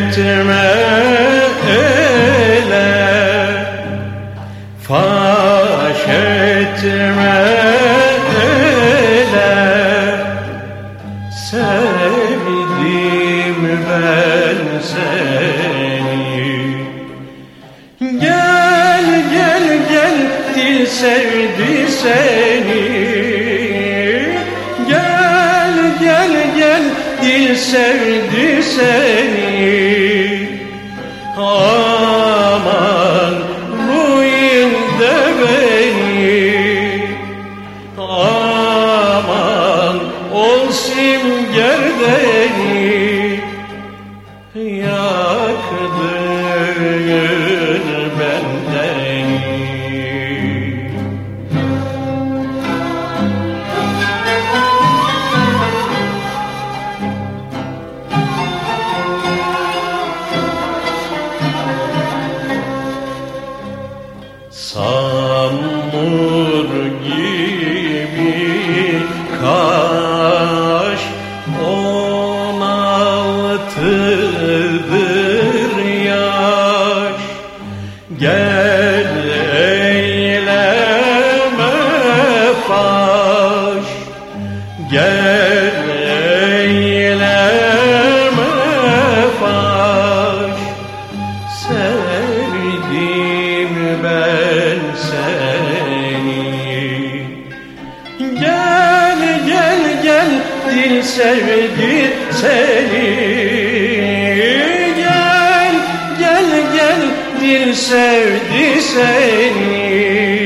etme ele Faş etme ele Sevdim ben seni. Gel gel gel dil sevdi seni. Gel gel Aman ruin de beni Aman ol simger Gel eyleme faş Sevdim ben seni. Gel gel gel dil sevdi seni. Gel gel gel dil sevdi seni